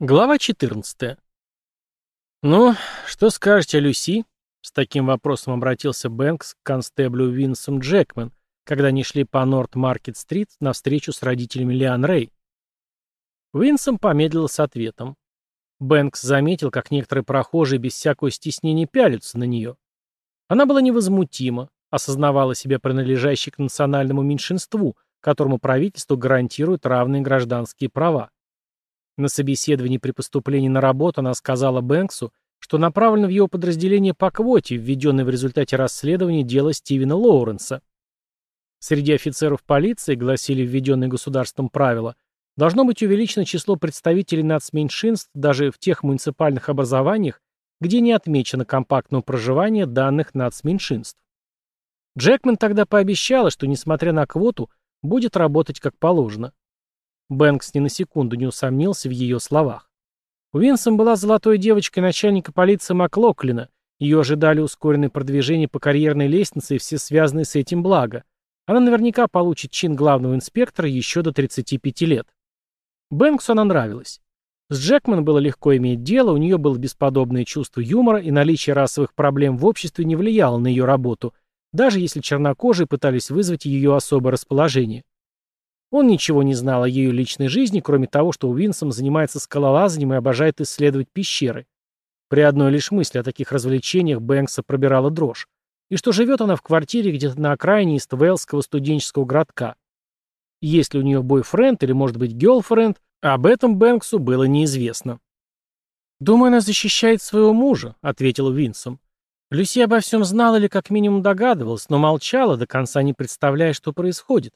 Глава 14. «Ну, что скажете, Люси?» С таким вопросом обратился Бэнкс к констеблю Винсом Джекман, когда они шли по Норт-Маркет-стрит на встречу с родителями Лиан Рэй. Винсом помедлил с ответом. Бэнкс заметил, как некоторые прохожие без всякого стеснения пялятся на нее. Она была невозмутима, осознавала себя принадлежащей к национальному меньшинству, которому правительство гарантирует равные гражданские права. На собеседовании при поступлении на работу она сказала Бэнксу, что направлена в его подразделение по квоте, введенной в результате расследования дела Стивена Лоуренса. Среди офицеров полиции, гласили введенные государством правила, должно быть увеличено число представителей нацменьшинств даже в тех муниципальных образованиях, где не отмечено компактного проживания данных нацменьшинств. Джекман тогда пообещала, что, несмотря на квоту, будет работать как положено. Бэнкс ни на секунду не усомнился в ее словах. У Винсом была золотой девочкой начальника полиции Маклоклина. Ее ожидали ускоренные продвижения по карьерной лестнице и все связанные с этим блага. Она наверняка получит чин главного инспектора еще до 35 лет. Бэнксу она нравилась. С Джекман было легко иметь дело, у нее было бесподобное чувство юмора, и наличие расовых проблем в обществе не влияло на ее работу, даже если чернокожие пытались вызвать ее особое расположение. Он ничего не знал о ее личной жизни, кроме того, что Уинсом занимается скалолазанием и обожает исследовать пещеры. При одной лишь мысли о таких развлечениях Бэнкса пробирала дрожь. И что живет она в квартире где-то на окраине Иствелского студенческого городка. Есть ли у нее бойфренд или, может быть, гелфренд, об этом Бэнксу было неизвестно. «Думаю, она защищает своего мужа», — ответил Уинсом. Люси обо всем знала или как минимум догадывалась, но молчала, до конца не представляя, что происходит.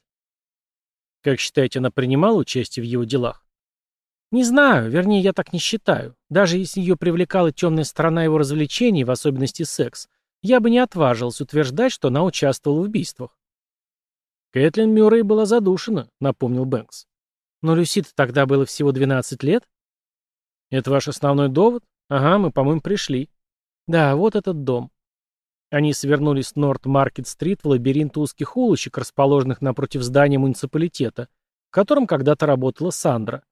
Как считаете, она принимала участие в его делах? Не знаю, вернее, я так не считаю. Даже если ее привлекала темная сторона его развлечений, в особенности секс, я бы не отважился утверждать, что она участвовала в убийствах. Кэтлин Мюррей была задушена, напомнил Бэнкс. Но Люсит тогда было всего 12 лет. Это ваш основной довод? Ага, мы, по-моему, пришли. Да, вот этот дом. Они свернулись с Норт-Маркет-стрит в лабиринт узких улочек, расположенных напротив здания муниципалитета, в котором когда-то работала Сандра.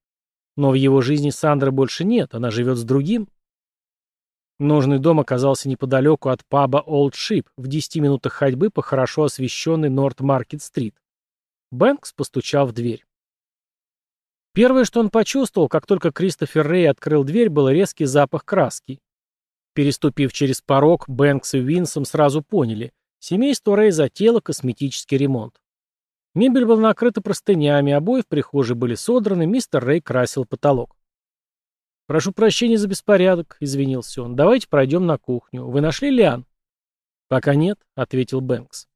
Но в его жизни Сандры больше нет, она живет с другим. Нужный дом оказался неподалеку от паба Old Ship, в 10 минутах ходьбы по хорошо освещенной Норт-Маркет-стрит. Бэнкс постучал в дверь. Первое, что он почувствовал, как только Кристофер Рэй открыл дверь, был резкий запах краски. Переступив через порог, Бэнкс и Винсом сразу поняли – семейство Рэй затело косметический ремонт. Мебель была накрыта простынями, обои в прихожей были содраны, мистер Рэй красил потолок. «Прошу прощения за беспорядок», — извинился он. «Давайте пройдем на кухню. Вы нашли Лиан?» «Пока нет», — ответил Бэнкс.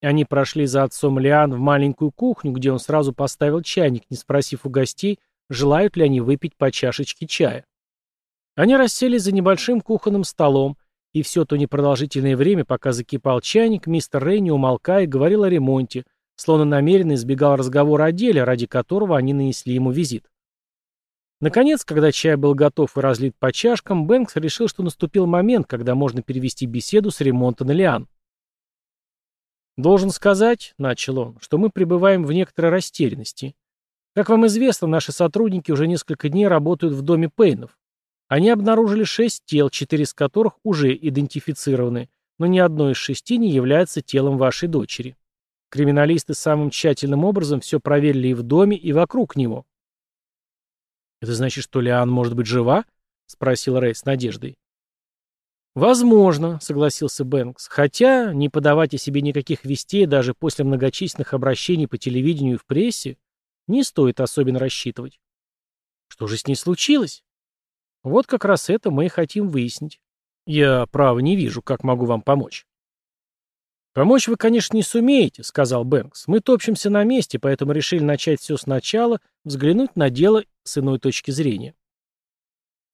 Они прошли за отцом Лиан в маленькую кухню, где он сразу поставил чайник, не спросив у гостей, желают ли они выпить по чашечке чая. Они расселись за небольшим кухонным столом, и все то непродолжительное время, пока закипал чайник, мистер Рэй, не умолкая, говорил о ремонте, словно намеренно избегал разговора о деле, ради которого они нанесли ему визит. Наконец, когда чай был готов и разлит по чашкам, Бэнкс решил, что наступил момент, когда можно перевести беседу с ремонта на Лиан. «Должен сказать, — начал он, — что мы пребываем в некоторой растерянности. Как вам известно, наши сотрудники уже несколько дней работают в доме Пейнов. Они обнаружили шесть тел, четыре из которых уже идентифицированы, но ни одно из шести не является телом вашей дочери. Криминалисты самым тщательным образом все проверили и в доме, и вокруг него. «Это значит, что Лиан может быть жива?» — спросил Рэй с надеждой. «Возможно», — согласился Бэнкс, «хотя не подавать о себе никаких вестей даже после многочисленных обращений по телевидению и в прессе не стоит особенно рассчитывать». «Что же с ней случилось?» Вот как раз это мы и хотим выяснить. Я, право, не вижу, как могу вам помочь. «Помочь вы, конечно, не сумеете», — сказал Бэнкс. «Мы топчемся на месте, поэтому решили начать все сначала, взглянуть на дело с иной точки зрения».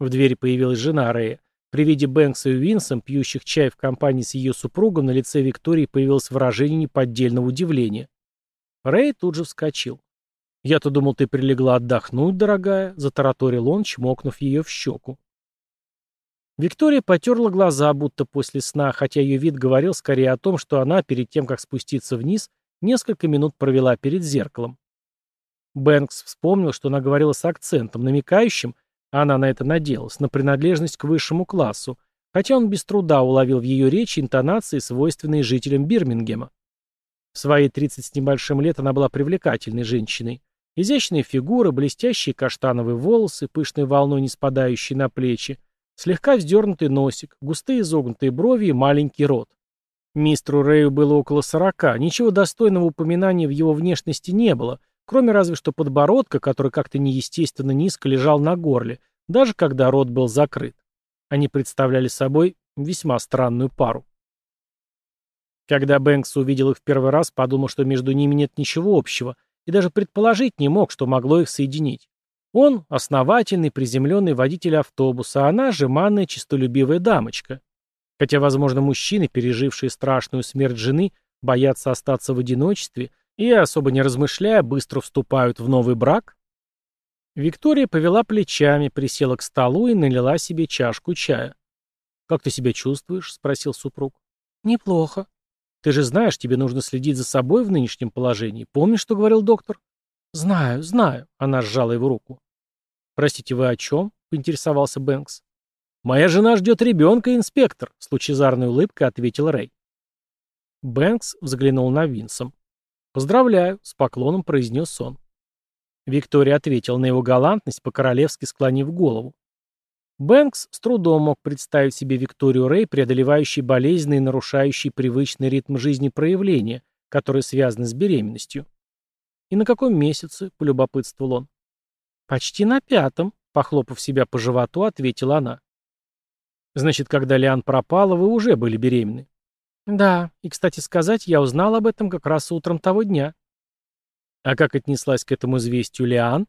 В двери появилась жена Рэя. При виде Бэнкса и Уинсом, пьющих чай в компании с ее супругом, на лице Виктории появилось выражение неподдельного удивления. Рэй тут же вскочил. «Я-то думал, ты прилегла отдохнуть, дорогая», — затараторил он, чмокнув ее в щеку. Виктория потерла глаза, будто после сна, хотя ее вид говорил скорее о том, что она, перед тем, как спуститься вниз, несколько минут провела перед зеркалом. Бэнкс вспомнил, что она говорила с акцентом, намекающим, а она на это надеялась, на принадлежность к высшему классу, хотя он без труда уловил в ее речи интонации, свойственные жителям Бирмингема. В свои 30 с небольшим лет она была привлекательной женщиной. Изящная фигура, блестящие каштановые волосы, пышной волной не спадающие на плечи, слегка вздернутый носик, густые изогнутые брови и маленький рот. Мистеру Рэю было около сорока, ничего достойного упоминания в его внешности не было, кроме разве что подбородка, который как-то неестественно низко лежал на горле, даже когда рот был закрыт. Они представляли собой весьма странную пару. Когда Бэнкс увидел их в первый раз, подумал, что между ними нет ничего общего – и даже предположить не мог, что могло их соединить. Он – основательный, приземленный водитель автобуса, а она – жеманная, честолюбивая дамочка. Хотя, возможно, мужчины, пережившие страшную смерть жены, боятся остаться в одиночестве и, особо не размышляя, быстро вступают в новый брак? Виктория повела плечами, присела к столу и налила себе чашку чая. «Как ты себя чувствуешь?» – спросил супруг. «Неплохо. Ты же знаешь, тебе нужно следить за собой в нынешнем положении. Помнишь, что говорил доктор? Знаю, знаю. Она сжала его руку. Простите, вы о чем? Поинтересовался Бэнкс. Моя жена ждет ребенка, инспектор. С лучезарной улыбкой ответил Рэй. Бэнкс взглянул на Винсом. «Поздравляю», — с поклоном произнес он. Виктория ответила на его галантность, по-королевски склонив голову. Бэнкс с трудом мог представить себе Викторию Рэй, преодолевающей болезни и нарушающей привычный ритм жизни проявления, которые связаны с беременностью. «И на каком месяце?» – полюбопытствовал он. «Почти на пятом», – похлопав себя по животу, ответила она. «Значит, когда Лиан пропала, вы уже были беременны?» «Да, и, кстати сказать, я узнал об этом как раз утром того дня». «А как отнеслась к этому известию Лиан?»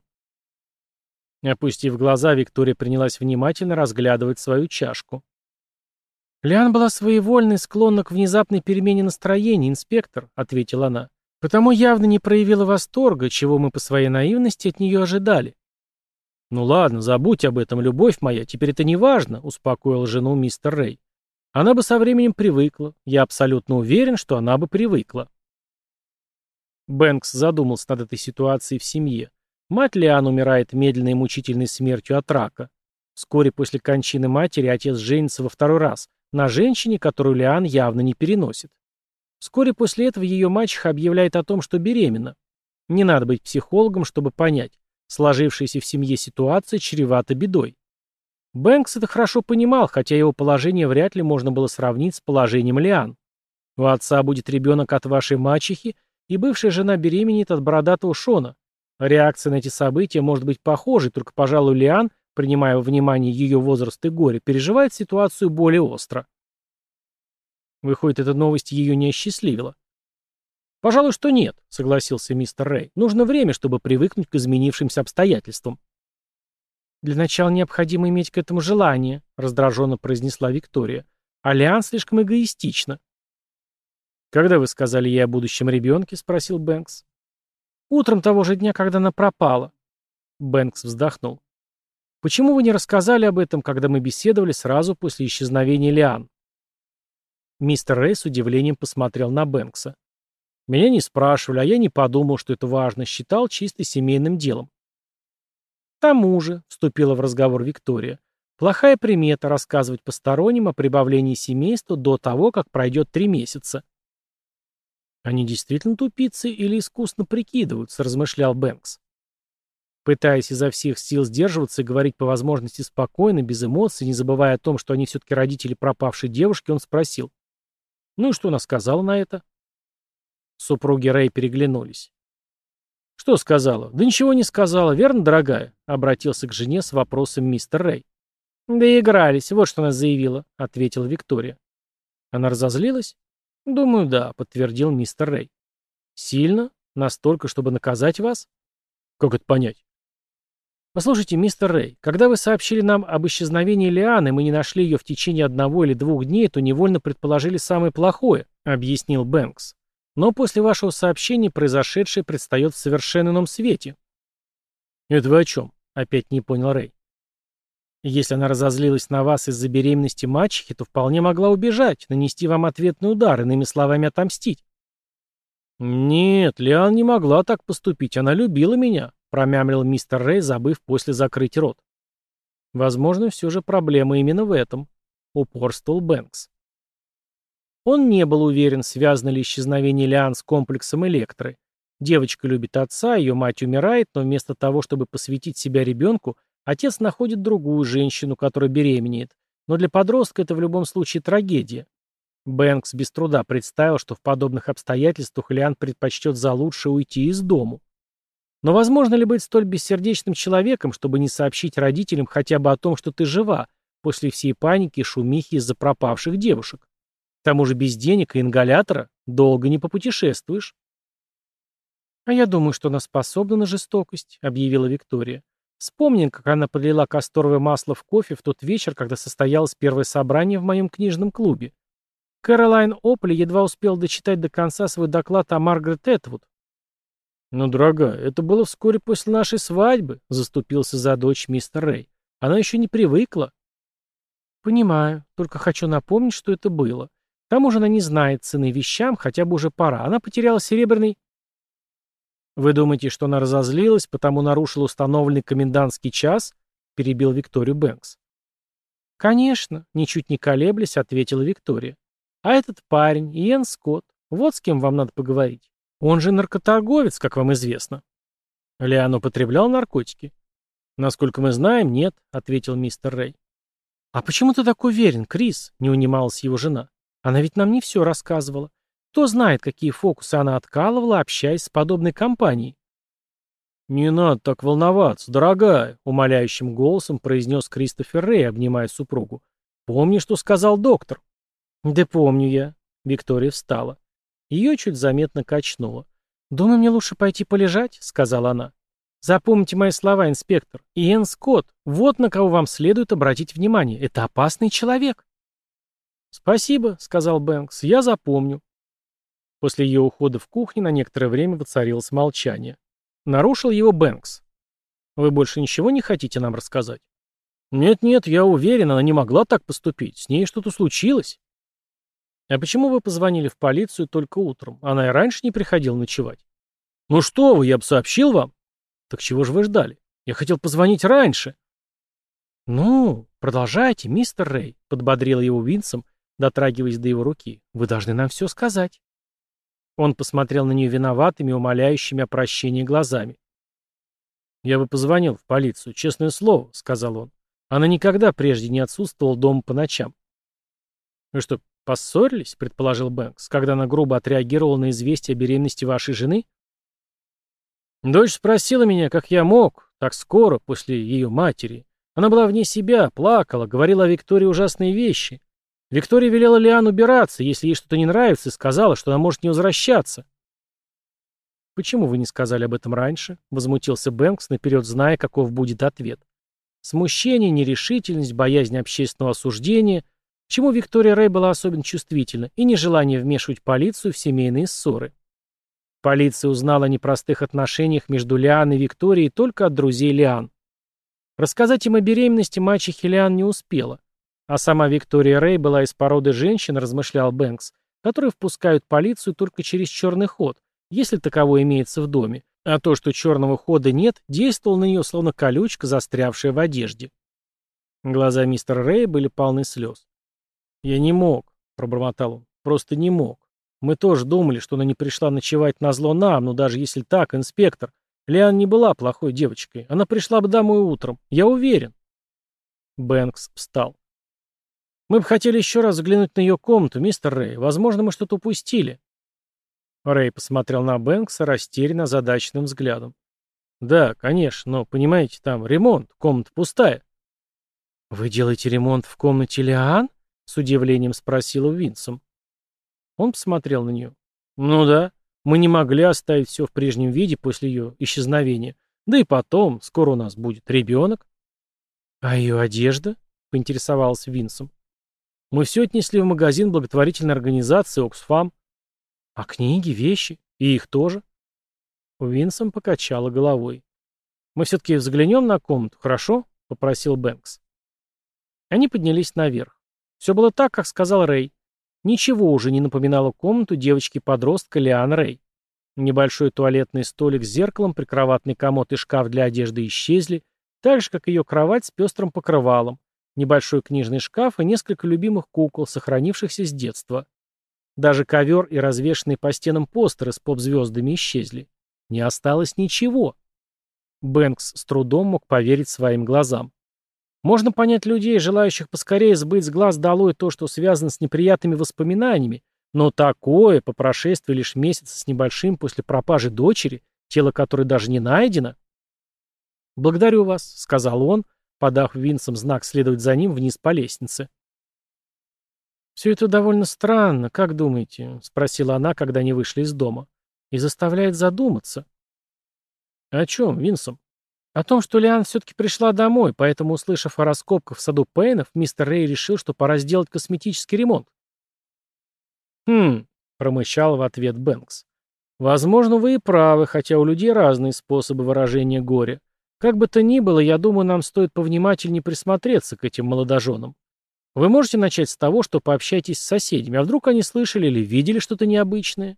Опустив глаза, Виктория принялась внимательно разглядывать свою чашку. «Лиан была своевольной, склонна к внезапной перемене настроения, инспектор», — ответила она. «Потому явно не проявила восторга, чего мы по своей наивности от нее ожидали». «Ну ладно, забудь об этом, любовь моя, теперь это не важно», — успокоил жену мистер Рэй. «Она бы со временем привыкла. Я абсолютно уверен, что она бы привыкла». Бэнкс задумался над этой ситуацией в семье. Мать Лиан умирает медленной и мучительной смертью от рака. Вскоре после кончины матери отец женится во второй раз на женщине, которую Лиан явно не переносит. Вскоре после этого ее мачеха объявляет о том, что беременна. Не надо быть психологом, чтобы понять, сложившаяся в семье ситуация чревата бедой. Бэнкс это хорошо понимал, хотя его положение вряд ли можно было сравнить с положением Лиан. У отца будет ребенок от вашей мачехи, и бывшая жена беременеет от бородатого Шона, Реакция на эти события может быть похожей, только, пожалуй, Лиан, принимая во внимание ее возраст и горе, переживает ситуацию более остро. Выходит, эта новость ее не осчастливила. «Пожалуй, что нет», — согласился мистер Рэй. «Нужно время, чтобы привыкнуть к изменившимся обстоятельствам». «Для начала необходимо иметь к этому желание», — раздраженно произнесла Виктория. «Алиан слишком эгоистично». «Когда вы сказали ей о будущем ребенке?» — спросил Бэнкс. Утром того же дня, когда она пропала». Бэнкс вздохнул. «Почему вы не рассказали об этом, когда мы беседовали сразу после исчезновения Лиан?» Мистер Рэй с удивлением посмотрел на Бэнкса. «Меня не спрашивали, а я не подумал, что это важно, считал чисто семейным делом». «К тому же», — вступила в разговор Виктория, «плохая примета рассказывать посторонним о прибавлении семейства до того, как пройдет три месяца». «Они действительно тупицы или искусно прикидываются?» – размышлял Бэнкс. Пытаясь изо всех сил сдерживаться и говорить по возможности спокойно, без эмоций, не забывая о том, что они все-таки родители пропавшей девушки, он спросил. «Ну и что она сказала на это?» Супруги Рэй переглянулись. «Что сказала?» «Да ничего не сказала, верно, дорогая?» — обратился к жене с вопросом мистер Рэй. «Да и игрались, вот что она заявила», — ответила Виктория. Она разозлилась? «Думаю, да», — подтвердил мистер Рэй. «Сильно? Настолько, чтобы наказать вас?» «Как это понять?» «Послушайте, мистер Рэй, когда вы сообщили нам об исчезновении Лианы, мы не нашли ее в течение одного или двух дней, то невольно предположили самое плохое», — объяснил Бэнкс. «Но после вашего сообщения произошедшее предстает в совершенно ином свете». «Это вы о чем?» — опять не понял Рэй. Если она разозлилась на вас из-за беременности мачехи, то вполне могла убежать, нанести вам ответный удар, иными словами, отомстить. «Нет, Лиан не могла так поступить, она любила меня», — промямлил мистер Рэй, забыв после закрыть рот. Возможно, все же проблема именно в этом, — упорствовал Бэнкс. Он не был уверен, связано ли исчезновение Лиан с комплексом Электры. Девочка любит отца, ее мать умирает, но вместо того, чтобы посвятить себя ребенку, Отец находит другую женщину, которая беременеет. Но для подростка это в любом случае трагедия. Бэнкс без труда представил, что в подобных обстоятельствах Лиан предпочтет за лучшее уйти из дому. Но возможно ли быть столь бессердечным человеком, чтобы не сообщить родителям хотя бы о том, что ты жива, после всей паники и шумихи из-за пропавших девушек? К тому же без денег и ингалятора долго не попутешествуешь. «А я думаю, что она способна на жестокость», — объявила Виктория. Вспомним, как она подлила касторовое масло в кофе в тот вечер, когда состоялось первое собрание в моем книжном клубе. Кэролайн Опли едва успел дочитать до конца свой доклад о Маргарет Этвуд. Но, дорогая, это было вскоре после нашей свадьбы», — заступился за дочь мистер Рэй. «Она еще не привыкла». «Понимаю, только хочу напомнить, что это было. К тому же она не знает цены вещам, хотя бы уже пора. Она потеряла серебряный...» «Вы думаете, что она разозлилась, потому нарушила установленный комендантский час?» — перебил Викторию Бэнкс. «Конечно», — ничуть не колеблясь, — ответила Виктория. «А этот парень, Иэн Скотт, вот с кем вам надо поговорить. Он же наркоторговец, как вам известно». «Леон употреблял наркотики?» «Насколько мы знаем, нет», — ответил мистер Рэй. «А почему ты так уверен, Крис?» — не унималась его жена. «Она ведь нам не все рассказывала. Кто знает, какие фокусы она откалывала, общаясь с подобной компанией? «Не надо так волноваться, дорогая», — умоляющим голосом произнес Кристофер Рэй, обнимая супругу. «Помни, что сказал доктор». «Да помню я». Виктория встала. Ее чуть заметно качнуло. «Думаю, мне лучше пойти полежать», — сказала она. «Запомните мои слова, инспектор. Иэн Скотт, вот на кого вам следует обратить внимание. Это опасный человек». «Спасибо», — сказал Бэнкс. «Я запомню». После ее ухода в кухне на некоторое время воцарилось молчание. Нарушил его Бэнкс. «Вы больше ничего не хотите нам рассказать?» «Нет-нет, я уверен, она не могла так поступить. С ней что-то случилось». «А почему вы позвонили в полицию только утром? Она и раньше не приходила ночевать». «Ну что вы, я бы сообщил вам». «Так чего же вы ждали? Я хотел позвонить раньше». «Ну, продолжайте, мистер Рэй», — подбодрил его Винсом, дотрагиваясь до его руки. «Вы должны нам все сказать». Он посмотрел на нее виноватыми, умоляющими о прощении глазами. «Я бы позвонил в полицию, честное слово», — сказал он. «Она никогда прежде не отсутствовала дома по ночам». «Вы что, поссорились?» — предположил Бэнкс, когда она грубо отреагировала на известие о беременности вашей жены. «Дочь спросила меня, как я мог, так скоро, после ее матери. Она была вне себя, плакала, говорила о Виктории ужасные вещи. Виктория велела Лиан убираться, если ей что-то не нравится, и сказала, что она может не возвращаться. «Почему вы не сказали об этом раньше?» — возмутился Бэнкс, наперед зная, каков будет ответ. Смущение, нерешительность, боязнь общественного осуждения, чему Виктория Рэй была особенно чувствительна, и нежелание вмешивать полицию в семейные ссоры. Полиция узнала о непростых отношениях между Лиан и Викторией только от друзей Лиан. Рассказать им о беременности мачехи Лиан не успела. А сама Виктория Рэй была из породы женщин, размышлял Бэнкс, которые впускают полицию только через черный ход, если таковой имеется в доме, а то, что черного хода нет, действовал на нее словно колючка, застрявшая в одежде. Глаза мистера Рэя были полны слез. «Я не мог», — пробормотал он, — «просто не мог. Мы тоже думали, что она не пришла ночевать на зло нам, но даже если так, инспектор, Лиан не была плохой девочкой, она пришла бы домой утром, я уверен». Бэнкс встал. Мы бы хотели еще раз взглянуть на ее комнату, мистер Рэй. Возможно, мы что-то упустили». Рэй посмотрел на Бэнкса растерянно задачным взглядом. «Да, конечно, но, понимаете, там ремонт, комната пустая». «Вы делаете ремонт в комнате Лиан?» — с удивлением спросила Винсом. Он посмотрел на нее. «Ну да, мы не могли оставить все в прежнем виде после ее исчезновения. Да и потом, скоро у нас будет ребенок». «А ее одежда?» — поинтересовался Винсом. Мы все отнесли в магазин благотворительной организации «Оксфам». А книги, вещи? И их тоже? Уинсом покачала головой. «Мы все-таки взглянем на комнату, хорошо?» — попросил Бэнкс. Они поднялись наверх. Все было так, как сказал Рэй. Ничего уже не напоминало комнату девочки-подростка Лиан Рэй. Небольшой туалетный столик с зеркалом, прикроватный комод и шкаф для одежды исчезли, так же, как ее кровать с пестрым покрывалом, небольшой книжный шкаф и несколько любимых кукол, сохранившихся с детства. Даже ковер и развешенные по стенам постеры с поп-звездами исчезли. Не осталось ничего. Бэнкс с трудом мог поверить своим глазам. Можно понять людей, желающих поскорее сбыть с глаз долой то, что связано с неприятными воспоминаниями, но такое, по прошествии лишь месяца с небольшим после пропажи дочери, тело которой даже не найдено. «Благодарю вас», — сказал он, — Подав Винсом знак следовать за ним вниз по лестнице. «Все это довольно странно, как думаете?» — спросила она, когда они вышли из дома. «И заставляет задуматься». «О чем, Винсом?» О том, что Лиан все-таки пришла домой, поэтому, услышав о раскопках в саду Пейнов, мистер Рэй решил, что пора сделать косметический ремонт. «Хм», — промычал в ответ Бэнкс. «Возможно, вы и правы, хотя у людей разные способы выражения горя. Как бы то ни было, я думаю, нам стоит повнимательнее присмотреться к этим молодоженам. Вы можете начать с того, что пообщайтесь с соседями, а вдруг они слышали или видели что-то необычное?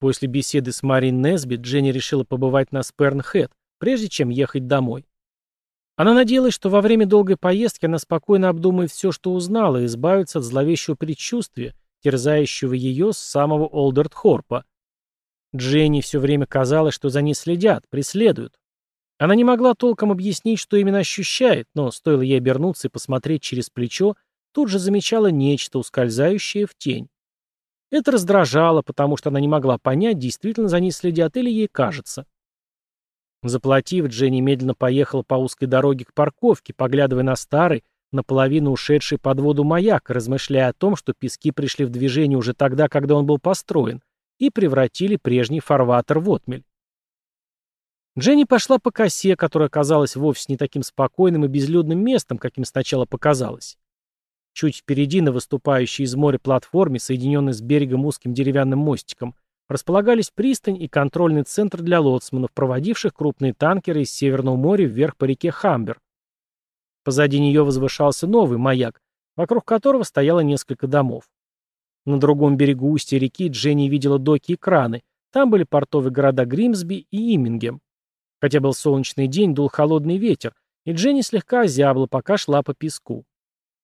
После беседы с Мари Несбит Дженни решила побывать на Спернхед, прежде чем ехать домой. Она надеялась, что во время долгой поездки она спокойно обдумает все, что узнала, и избавится от зловещего предчувствия, терзающего ее с самого Олдерт Хорпа – Дженни все время казалось, что за ней следят, преследуют. Она не могла толком объяснить, что именно ощущает, но стоило ей обернуться и посмотреть через плечо, тут же замечала нечто, ускользающее в тень. Это раздражало, потому что она не могла понять, действительно за ней следят или ей кажется. Заплатив, Дженни медленно поехала по узкой дороге к парковке, поглядывая на старый, наполовину ушедший под воду маяк, размышляя о том, что пески пришли в движение уже тогда, когда он был построен, и превратили прежний фарватер в отмель. Дженни пошла по косе, которая казалась вовсе не таким спокойным и безлюдным местом, каким сначала показалось. Чуть впереди на выступающей из моря платформе, соединенной с берегом узким деревянным мостиком, располагались пристань и контрольный центр для лоцманов, проводивших крупные танкеры из Северного моря вверх по реке Хамбер. Позади нее возвышался новый маяк, вокруг которого стояло несколько домов. На другом берегу устья реки Дженни видела доки и краны. Там были портовые города Гримсби и Имингем. Хотя был солнечный день, дул холодный ветер, и Дженни слегка озябла, пока шла по песку.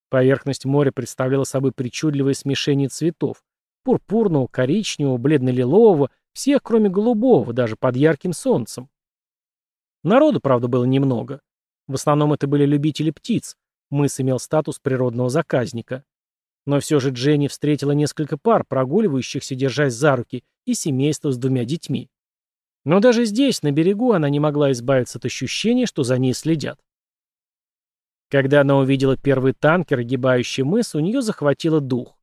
Поверхность моря представляла собой причудливое смешение цветов. Пурпурного, коричневого, бледно-лилового, всех, кроме голубого, даже под ярким солнцем. Народу, правда, было немного. В основном это были любители птиц. Мыс имел статус природного заказника. Но все же Дженни встретила несколько пар, прогуливающихся, держась за руки, и семейство с двумя детьми. Но даже здесь, на берегу, она не могла избавиться от ощущения, что за ней следят. Когда она увидела первый танкер, гибающий мыс, у нее захватило дух.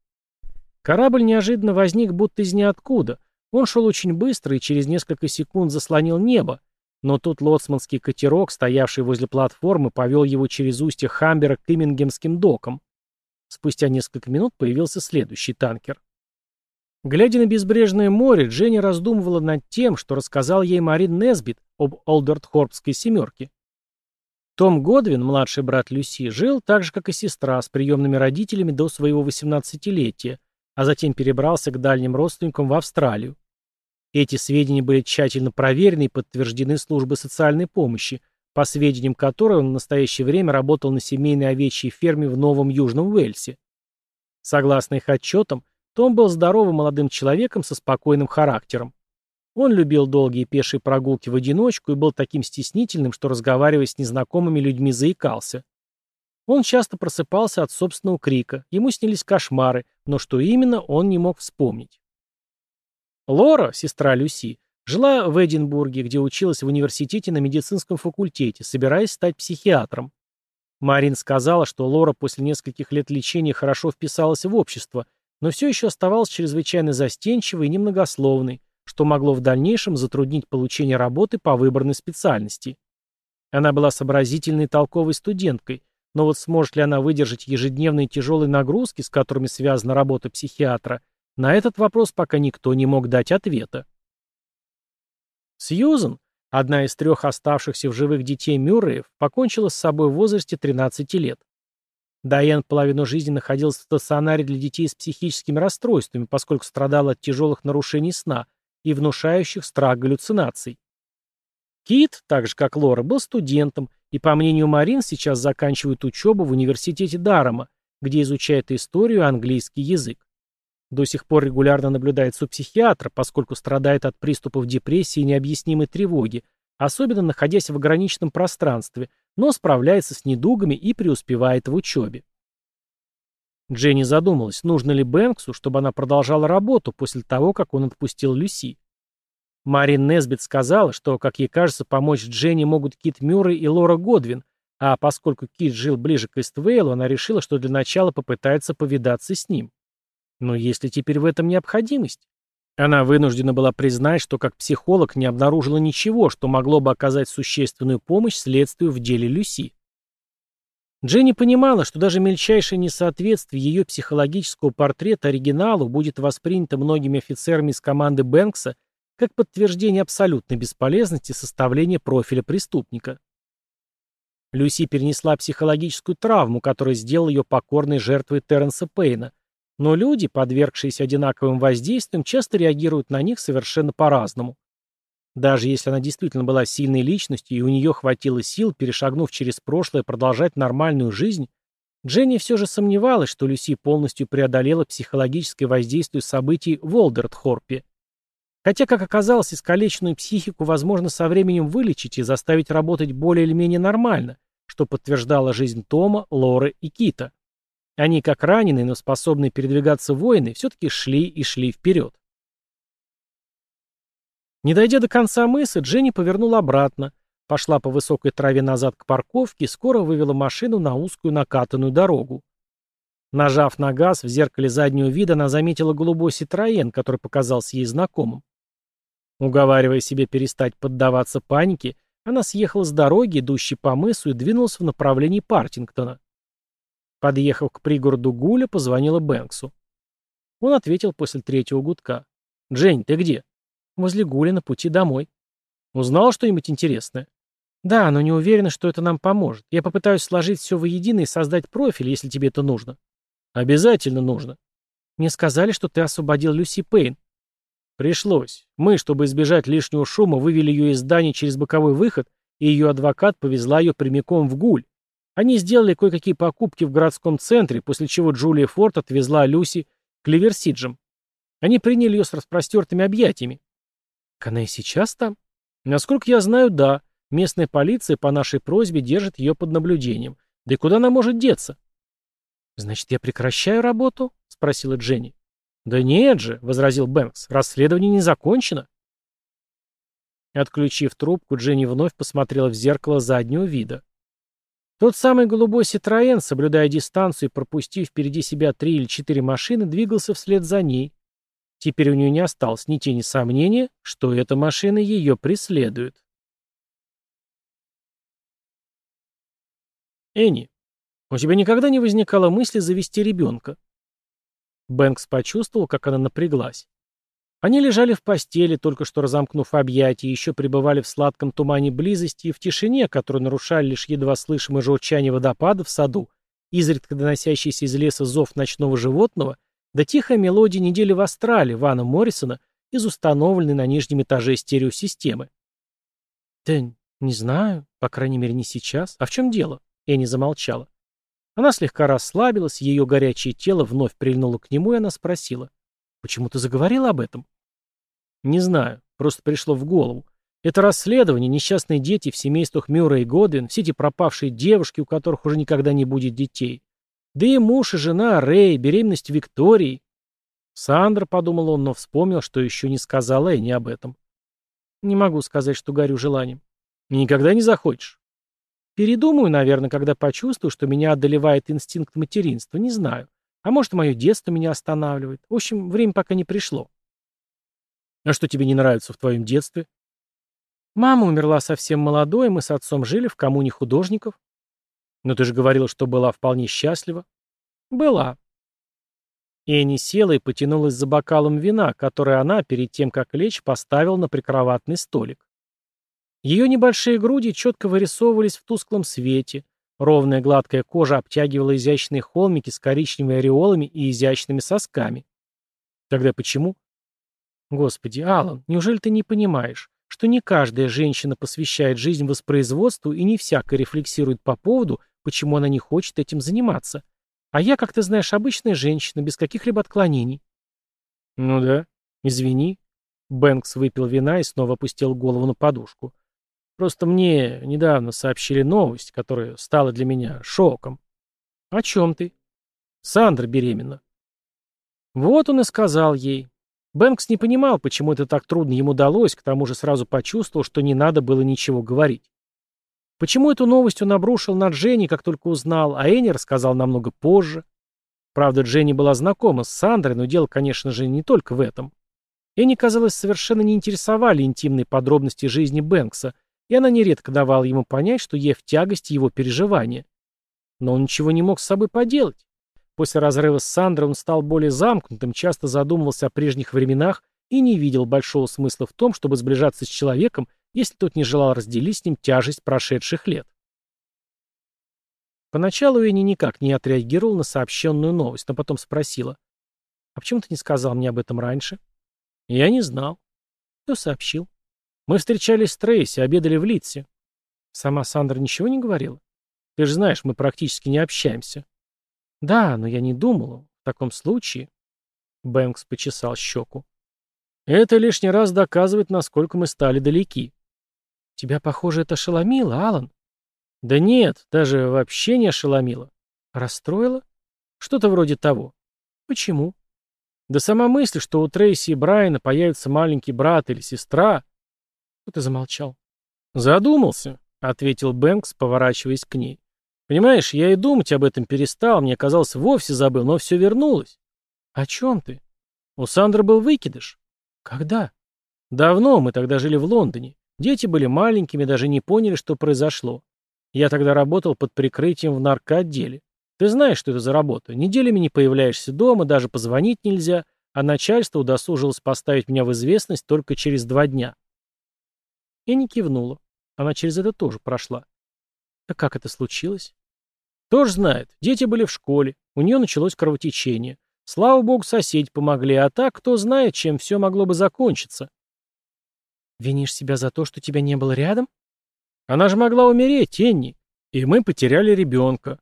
Корабль неожиданно возник будто из ниоткуда. Он шел очень быстро и через несколько секунд заслонил небо, но тут лоцманский катерок, стоявший возле платформы, повел его через устье Хамбера к Иммингемским докам. Спустя несколько минут появился следующий танкер. Глядя на безбрежное море, Дженни раздумывала над тем, что рассказал ей Марин Несбит об Олдертхорпской «семерке». Том Годвин, младший брат Люси, жил так же, как и сестра, с приемными родителями до своего 18-летия, а затем перебрался к дальним родственникам в Австралию. Эти сведения были тщательно проверены и подтверждены службой социальной помощи, по сведениям которой он в настоящее время работал на семейной овечьей ферме в Новом Южном Уэльсе. Согласно их отчетам, Том был здоровым молодым человеком со спокойным характером. Он любил долгие пешие прогулки в одиночку и был таким стеснительным, что, разговаривая с незнакомыми людьми, заикался. Он часто просыпался от собственного крика, ему снились кошмары, но что именно, он не мог вспомнить. Лора, сестра Люси, Жила в Эдинбурге, где училась в университете на медицинском факультете, собираясь стать психиатром. Марин сказала, что Лора после нескольких лет лечения хорошо вписалась в общество, но все еще оставалась чрезвычайно застенчивой и немногословной, что могло в дальнейшем затруднить получение работы по выбранной специальности. Она была сообразительной и толковой студенткой, но вот сможет ли она выдержать ежедневные тяжелые нагрузки, с которыми связана работа психиатра, на этот вопрос пока никто не мог дать ответа. Сьюзен, одна из трех оставшихся в живых детей Мюрреев, покончила с собой в возрасте 13 лет. Дайан половину жизни находилась в стационаре для детей с психическими расстройствами, поскольку страдала от тяжелых нарушений сна и внушающих страх галлюцинаций. Кит, так же как Лора, был студентом и, по мнению Марин, сейчас заканчивает учебу в университете Дарома, где изучает историю и английский язык. До сих пор регулярно наблюдается у психиатра, поскольку страдает от приступов депрессии и необъяснимой тревоги, особенно находясь в ограниченном пространстве, но справляется с недугами и преуспевает в учебе. Дженни задумалась, нужно ли Бэнксу, чтобы она продолжала работу после того, как он отпустил Люси. Марин Несбит сказала, что, как ей кажется, помочь Дженни могут Кит Мюррей и Лора Годвин, а поскольку Кит жил ближе к Эствейлу, она решила, что для начала попытается повидаться с ним. Но есть ли теперь в этом необходимость? Она вынуждена была признать, что как психолог не обнаружила ничего, что могло бы оказать существенную помощь следствию в деле Люси. Дженни понимала, что даже мельчайшее несоответствие ее психологического портрета оригиналу будет воспринято многими офицерами из команды Бэнкса как подтверждение абсолютной бесполезности составления профиля преступника. Люси перенесла психологическую травму, которая сделала ее покорной жертвой Терренса Пейна, но люди, подвергшиеся одинаковым воздействиям, часто реагируют на них совершенно по-разному. Даже если она действительно была сильной личностью и у нее хватило сил, перешагнув через прошлое, продолжать нормальную жизнь, Дженни все же сомневалась, что Люси полностью преодолела психологическое воздействие событий в Олдертхорпе. Хотя, как оказалось, искалеченную психику возможно со временем вылечить и заставить работать более или менее нормально, что подтверждала жизнь Тома, Лоры и Кита. Они, как раненые, но способные передвигаться воины, все-таки шли и шли вперед. Не дойдя до конца мыса, Дженни повернула обратно, пошла по высокой траве назад к парковке и скоро вывела машину на узкую накатанную дорогу. Нажав на газ, в зеркале заднего вида она заметила голубой Ситроен, который показался ей знакомым. Уговаривая себя перестать поддаваться панике, она съехала с дороги, идущей по мысу, и двинулась в направлении Партингтона. Подъехав к пригороду Гуля, позвонила Бэнксу. Он ответил после третьего гудка. "Джейн, ты где?» «Возле Гуля на пути домой». «Узнал что-нибудь интересное?» «Да, но не уверена, что это нам поможет. Я попытаюсь сложить все воедино и создать профиль, если тебе это нужно». «Обязательно нужно». «Мне сказали, что ты освободил Люси Пейн». «Пришлось. Мы, чтобы избежать лишнего шума, вывели ее из здания через боковой выход, и ее адвокат повезла ее прямиком в Гуль. Они сделали кое-какие покупки в городском центре, после чего Джулия Форд отвезла Люси к Ливерсиджам. Они приняли ее с распростертыми объятиями. Она и сейчас там? Насколько я знаю, да. Местная полиция по нашей просьбе держит ее под наблюдением. Да и куда она может деться? Значит, я прекращаю работу? Спросила Дженни. Да нет же, возразил Бэнкс, расследование не закончено. Отключив трубку, Дженни вновь посмотрела в зеркало заднего вида. Тот самый голубой Ситроен, соблюдая дистанцию и пропустив впереди себя три или четыре машины, двигался вслед за ней. Теперь у нее не осталось ни тени сомнения, что эта машина ее преследует. Энни, у тебя никогда не возникало мысли завести ребенка? Бэнкс почувствовал, как она напряглась. Они лежали в постели, только что разомкнув объятия, еще пребывали в сладком тумане близости и в тишине, которую нарушали лишь едва слышимое журчание водопада в саду, изредка доносящийся из леса зов ночного животного, да тихая мелодия недели в астрале Вана Моррисона из установленной на нижнем этаже стереосистемы. «Да не знаю, по крайней мере не сейчас. А в чем дело?» Энни замолчала. Она слегка расслабилась, ее горячее тело вновь прильнуло к нему, и она спросила. Почему ты заговорил об этом? Не знаю, просто пришло в голову. Это расследование, несчастные дети в семействах Мюра и Годвин, все эти пропавшие девушки, у которых уже никогда не будет детей. Да и муж и жена Рэй, беременность Виктории. Сандра, подумал он, но вспомнил, что еще не сказала и не об этом. Не могу сказать, что горю желанием. Никогда не захочешь. Передумаю, наверное, когда почувствую, что меня одолевает инстинкт материнства, не знаю. А может, мое детство меня останавливает. В общем, время пока не пришло. А что тебе не нравится в твоем детстве? Мама умерла совсем молодой, мы с отцом жили в коммуне художников. Но ты же говорила, что была вполне счастлива. Была. Энни села и потянулась за бокалом вина, который она, перед тем, как лечь, поставила на прикроватный столик. Ее небольшие груди четко вырисовывались в тусклом свете, Ровная гладкая кожа обтягивала изящные холмики с коричневыми ореолами и изящными сосками. Тогда почему? Господи, Алан, неужели ты не понимаешь, что не каждая женщина посвящает жизнь воспроизводству и не всяко рефлексирует по поводу, почему она не хочет этим заниматься? А я, как ты знаешь, обычная женщина, без каких-либо отклонений. Ну да, извини. Бэнкс выпил вина и снова опустил голову на подушку. Просто мне недавно сообщили новость, которая стала для меня шоком. О чем ты? Сандра беременна. Вот он и сказал ей. Бэнкс не понимал, почему это так трудно ему удалось, к тому же сразу почувствовал, что не надо было ничего говорить. Почему эту новость он обрушил на Дженни, как только узнал, а Энни рассказал намного позже. Правда, Дженни была знакома с Сандрой, но дело, конечно же, не только в этом. Энни, казалось, совершенно не интересовали интимные подробности жизни Бэнкса – и она нередко давала ему понять, что ей в тягость его переживания. Но он ничего не мог с собой поделать. После разрыва с Сандрой он стал более замкнутым, часто задумывался о прежних временах и не видел большого смысла в том, чтобы сближаться с человеком, если тот не желал разделить с ним тяжесть прошедших лет. Поначалу Энни никак не отреагировал на сообщенную новость, но потом спросила. «А почему ты не сказал мне об этом раньше?» «Я не знал». «Кто сообщил?» Мы встречались с Трейси, обедали в Литсе. Сама Сандра ничего не говорила? Ты же знаешь, мы практически не общаемся. Да, но я не думала. В таком случае... Бэнкс почесал щеку. Это лишний раз доказывает, насколько мы стали далеки. Тебя, похоже, это шеломило, Алан. Да нет, даже вообще не шеломило. Расстроило? Что-то вроде того. Почему? Да сама мысль, что у Трейси и Брайана появится маленький брат или сестра, ты замолчал. «Задумался», — ответил Бэнкс, поворачиваясь к ней. «Понимаешь, я и думать об этом перестал, мне казалось, вовсе забыл, но все вернулось». «О чем ты?» «У Сандры был выкидыш». «Когда?» «Давно, мы тогда жили в Лондоне. Дети были маленькими, даже не поняли, что произошло. Я тогда работал под прикрытием в наркоотделе. Ты знаешь, что это за работа. Неделями не появляешься дома, даже позвонить нельзя, а начальство удосужилось поставить меня в известность только через два дня. И не кивнула. Она через это тоже прошла. А как это случилось? Тоже знает. Дети были в школе. У нее началось кровотечение. Слава богу, соседи помогли, а так кто знает, чем все могло бы закончиться. Винишь себя за то, что тебя не было рядом? Она же могла умереть, Энни. И мы потеряли ребенка.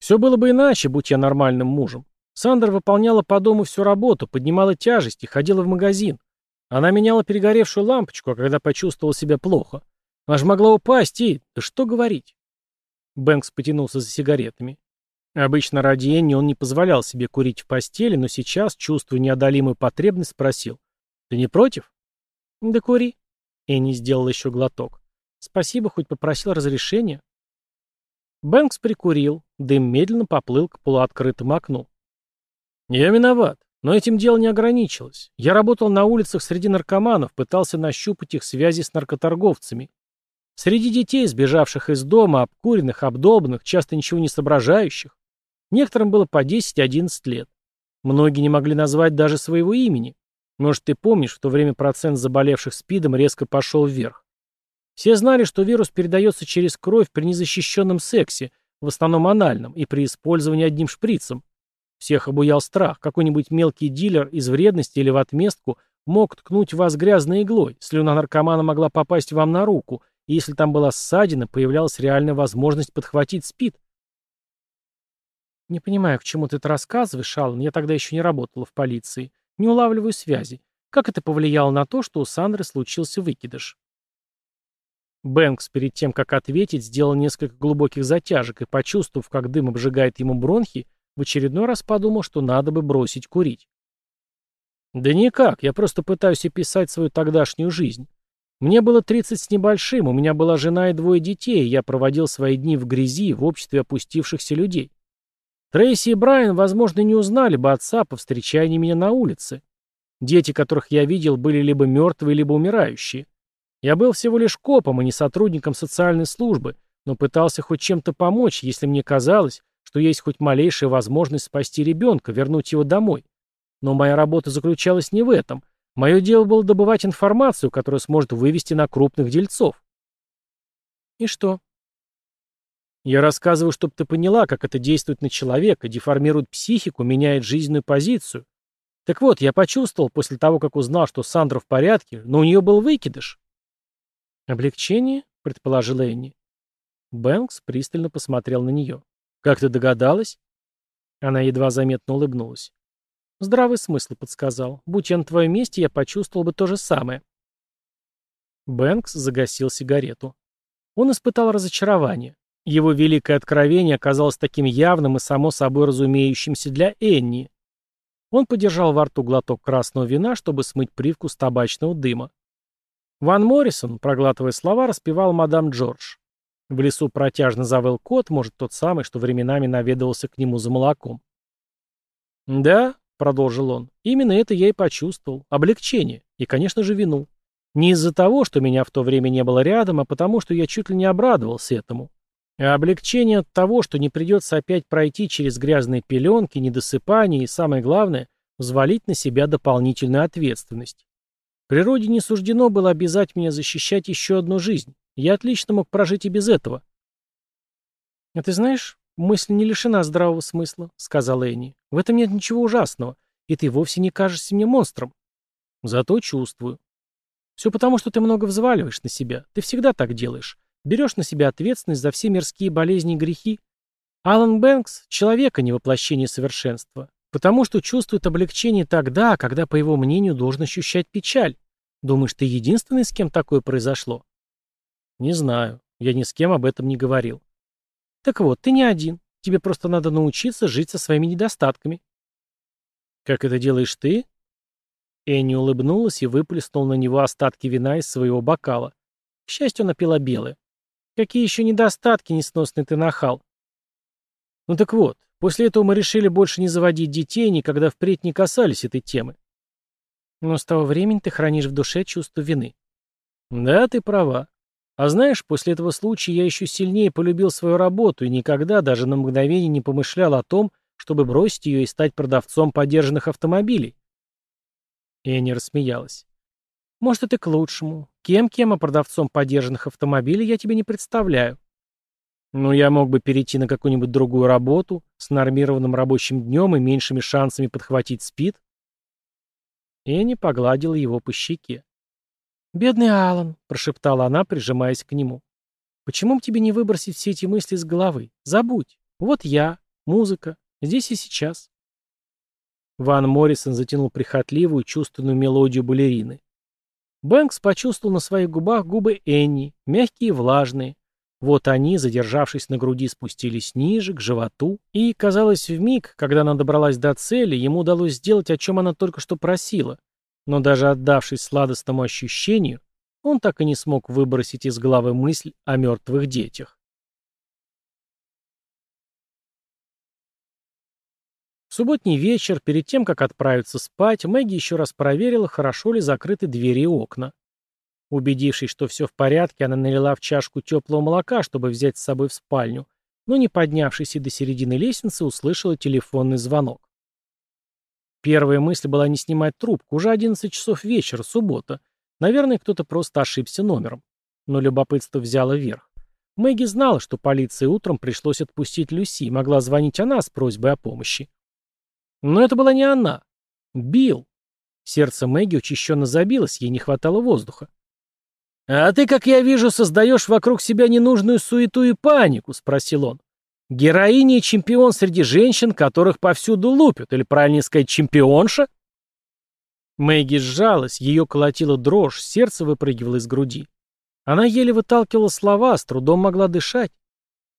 Все было бы иначе, будь я нормальным мужем. Сандра выполняла по дому всю работу, поднимала тяжести, ходила в магазин. Она меняла перегоревшую лампочку, а когда почувствовала себя плохо. Она же могла упасть и... Да что говорить? Бэнкс потянулся за сигаретами. Обычно ради Энни он не позволял себе курить в постели, но сейчас, чувствуя неодолимую потребность, спросил. «Ты не против?» «Да кури». Энни сделал еще глоток. «Спасибо, хоть попросил разрешения». Бэнкс прикурил, дым медленно поплыл к полуоткрытому окну. «Я виноват. Но этим дело не ограничилось. Я работал на улицах среди наркоманов, пытался нащупать их связи с наркоторговцами. Среди детей, сбежавших из дома, обкуренных, обдобных, часто ничего не соображающих. Некоторым было по 10-11 лет. Многие не могли назвать даже своего имени. Может, ты помнишь, в то время процент заболевших СПИДом резко пошел вверх. Все знали, что вирус передается через кровь при незащищенном сексе, в основном анальном, и при использовании одним шприцем. Всех обуял страх. Какой-нибудь мелкий дилер из вредности или в отместку мог ткнуть вас грязной иглой, слюна наркомана могла попасть вам на руку, и если там была ссадина, появлялась реальная возможность подхватить СПИД. Не понимаю, к чему ты это рассказываешь, Аллан, я тогда еще не работала в полиции. Не улавливаю связи. Как это повлияло на то, что у Сандры случился выкидыш? Бэнкс перед тем, как ответить, сделал несколько глубоких затяжек и, почувствовав, как дым обжигает ему бронхи, в очередной раз подумал, что надо бы бросить курить. Да никак, я просто пытаюсь описать свою тогдашнюю жизнь. Мне было 30 с небольшим, у меня была жена и двое детей, я проводил свои дни в грязи, в обществе опустившихся людей. Трейси и Брайан, возможно, не узнали бы отца по встречании меня на улице. Дети, которых я видел, были либо мертвые, либо умирающие. Я был всего лишь копом, а не сотрудником социальной службы, но пытался хоть чем-то помочь, если мне казалось, что есть хоть малейшая возможность спасти ребенка, вернуть его домой. Но моя работа заключалась не в этом. Мое дело было добывать информацию, которая сможет вывести на крупных дельцов. И что? Я рассказываю, чтобы ты поняла, как это действует на человека, деформирует психику, меняет жизненную позицию. Так вот, я почувствовал после того, как узнал, что Сандра в порядке, но у нее был выкидыш. Облегчение, предположила Энни. Бэнкс пристально посмотрел на нее. «Как ты догадалась?» Она едва заметно улыбнулась. «Здравый смысл подсказал. Будь я на твоем месте, я почувствовал бы то же самое». Бэнкс загасил сигарету. Он испытал разочарование. Его великое откровение оказалось таким явным и само собой разумеющимся для Энни. Он подержал во рту глоток красного вина, чтобы смыть привкус табачного дыма. Ван Моррисон, проглатывая слова, распевал мадам Джордж. В лесу протяжно завыл кот, может, тот самый, что временами наведывался к нему за молоком. «Да», — продолжил он, — «именно это я и почувствовал. Облегчение. И, конечно же, вину. Не из-за того, что меня в то время не было рядом, а потому, что я чуть ли не обрадовался этому. А облегчение от того, что не придется опять пройти через грязные пеленки, недосыпание и, самое главное, взвалить на себя дополнительную ответственность. Природе не суждено было обязать меня защищать еще одну жизнь, я отлично мог прожить и без этого». «А ты знаешь, мысль не лишена здравого смысла», — сказала Энни. «В этом нет ничего ужасного, и ты вовсе не кажешься мне монстром. Зато чувствую. Все потому, что ты много взваливаешь на себя. Ты всегда так делаешь. Берешь на себя ответственность за все мирские болезни и грехи. Алан Бэнкс — человека не воплощение совершенства, потому что чувствует облегчение тогда, когда, по его мнению, должен ощущать печаль. Думаешь, ты единственный, с кем такое произошло? Не знаю. Я ни с кем об этом не говорил. Так вот, ты не один. Тебе просто надо научиться жить со своими недостатками. Как это делаешь ты? Энни улыбнулась и выплеснул на него остатки вина из своего бокала. К счастью, она пила белое. Какие еще недостатки, несносный ты нахал? Ну так вот, после этого мы решили больше не заводить детей никогда впредь не касались этой темы. Но с того времени ты хранишь в душе чувство вины. Да, ты права. А знаешь, после этого случая я еще сильнее полюбил свою работу и никогда даже на мгновение не помышлял о том, чтобы бросить ее и стать продавцом подержанных автомобилей. Энни рассмеялась. Может, это к лучшему. Кем-кем, а продавцом подержанных автомобилей я тебе не представляю. Ну, я мог бы перейти на какую-нибудь другую работу с нормированным рабочим днем и меньшими шансами подхватить спид. Энни погладила его по щеке. «Бедный Алан, прошептала она, прижимаясь к нему. «Почему бы тебе не выбросить все эти мысли из головы? Забудь. Вот я, музыка, здесь и сейчас». Ван Моррисон затянул прихотливую, чувственную мелодию балерины. Бэнкс почувствовал на своих губах губы Энни, мягкие и влажные. Вот они, задержавшись на груди, спустились ниже, к животу, и, казалось, в миг, когда она добралась до цели, ему удалось сделать, о чем она только что просила — но даже отдавшись сладостному ощущению, он так и не смог выбросить из головы мысль о мертвых детях. В субботний вечер, перед тем, как отправиться спать, Мэгги еще раз проверила, хорошо ли закрыты двери и окна. Убедившись, что все в порядке, она налила в чашку теплого молока, чтобы взять с собой в спальню, но, не поднявшись и до середины лестницы, услышала телефонный звонок. Первая мысль была не снимать трубку. Уже 11 часов вечера, суббота. Наверное, кто-то просто ошибся номером. Но любопытство взяло верх. Мэгги знала, что полиции утром пришлось отпустить Люси, могла звонить она с просьбой о помощи. Но это была не она. Билл. Сердце Мэгги учащенно забилось, ей не хватало воздуха. «А ты, как я вижу, создаешь вокруг себя ненужную суету и панику», — спросил он. Героини и чемпион среди женщин, которых повсюду лупят, или, правильнее сказать, чемпионша? Мэгги сжалась, ее колотила дрожь, сердце выпрыгивало из груди. Она еле выталкивала слова, с трудом могла дышать.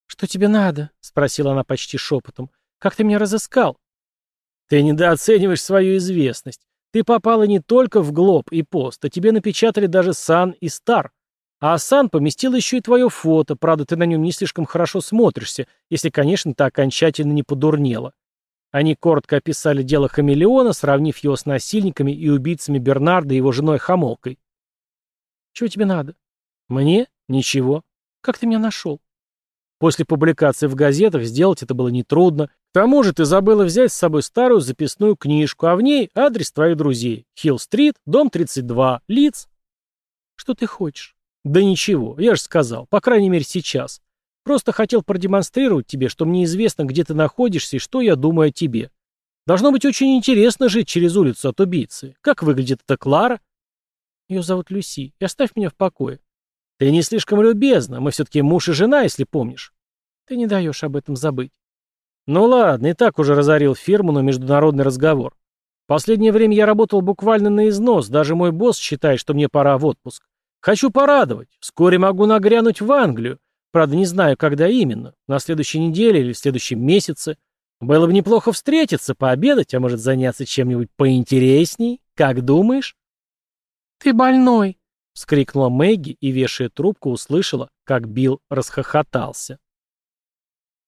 «Что тебе надо?» — спросила она почти шепотом. «Как ты меня разыскал?» «Ты недооцениваешь свою известность. Ты попала не только в Глоб и Пост, а тебе напечатали даже Сан и Стар. А Асан поместил еще и твое фото, правда, ты на нем не слишком хорошо смотришься, если, конечно, ты окончательно не подурнела. Они коротко описали дело хамелеона, сравнив его с насильниками и убийцами Бернарда и его женой Хамолкой. «Чего тебе надо?» «Мне? Ничего. Как ты меня нашел?» После публикации в газетах сделать это было нетрудно. К тому же ты забыла взять с собой старую записную книжку, а в ней адрес твоих друзей. Хилл-стрит, дом 32, лиц. «Что ты хочешь?» Да ничего, я же сказал, по крайней мере сейчас. Просто хотел продемонстрировать тебе, что мне известно, где ты находишься и что я думаю о тебе. Должно быть очень интересно жить через улицу от убийцы. Как выглядит эта Клара? Ее зовут Люси, и оставь меня в покое. Ты не слишком любезна, мы все-таки муж и жена, если помнишь. Ты не даешь об этом забыть. Ну ладно, и так уже разорил фирму, но международный разговор. В последнее время я работал буквально на износ, даже мой босс считает, что мне пора в отпуск. Хочу порадовать. Вскоре могу нагрянуть в Англию. Правда, не знаю, когда именно. На следующей неделе или в следующем месяце. Было бы неплохо встретиться, пообедать, а может заняться чем-нибудь поинтересней. Как думаешь? Ты больной, — вскрикнула Мэгги и, вешая трубку, услышала, как Билл расхохотался.